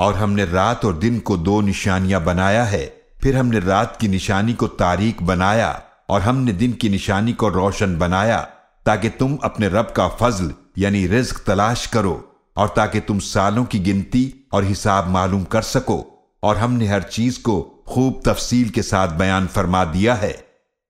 और हमने रात और दिन को दो निशानियाँ बनाया है। फिर हमने रात की निशानी को तारीख बनाया और हमने दिन की निशानी को रोशन बनाया, ताकि तुम अपने रब का फजल, यानी रिज्क तलाश करो और ताकि तुम सालों की गिनती और हिसाब मालूम कर सको। और हमने हर चीज़ को खूब तफसील के साथ बयान फरमा दिया है।